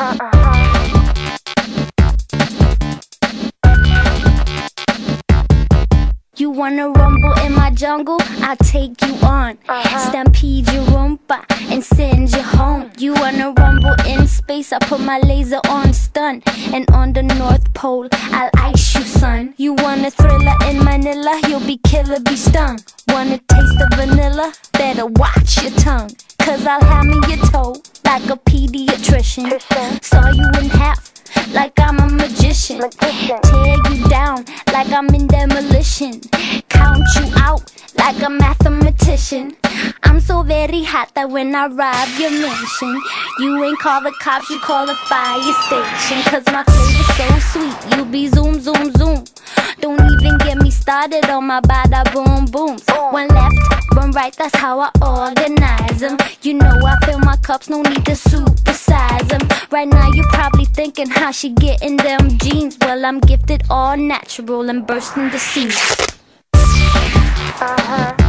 You wanna rumble in my jungle? I'll take you on. Uh -huh. Stampede your rumba and send you home. You wanna rumble in space? I put my laser on stun. And on the North Pole, I'll ice you, son. You wanna thriller in Manila? You'll be killer, be stung. Wanna taste the vanilla? Better watch your tongue. Cause I'll have me your toe like a pediatrician. Saw you in half like I'm a magician. Tear you down like I'm in demolition. Count you out like a mathematician. I'm so very hot that when I rob your mansion, you ain't call the cops, you call the fire station. Cause my flavor's so sweet, you be zoom, zoom, zoom. Started on my bada boom booms. One left, one right, that's how I organize them. You know I fill my cups, no need to supersize them. Right now you're probably thinking how she getting them jeans. Well, I'm gifted all natural and bursting the seams. Uh-huh.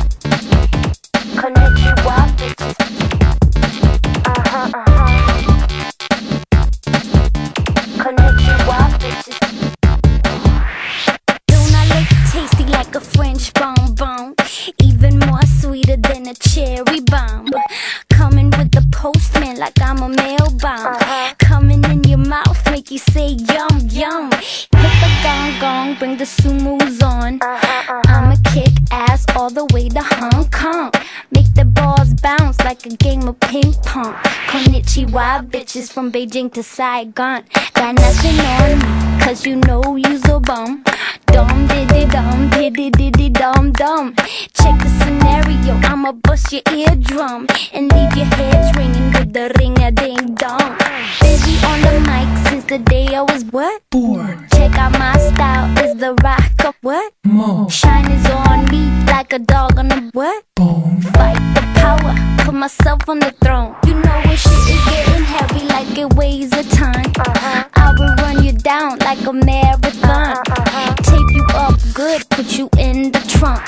The sumos on. I'ma kick ass all the way to Hong Kong. Make the balls bounce like a game of ping pong. Konnichiwa, bitches from Beijing to Saigon. Got nothing on me, cause you know you's a bum. Dum diddy dum diddy diddy dum dum. Check the scenario, I'ma bust your eardrum and leave your heads ringing with the ring a ding dong. Busy on the mic since the day I was what? Born. Check out my style, is the rock of what? Mo. Shine is on me like a dog on a what? Bone. Fight the power, put myself on the throne. You know when shit is getting heavy like it weighs a ton. Uh-huh. I will run you down like a marathon. Uh-huh. Tape you up good, put you in the trunk.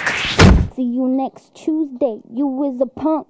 See you next Tuesday, you is a punk.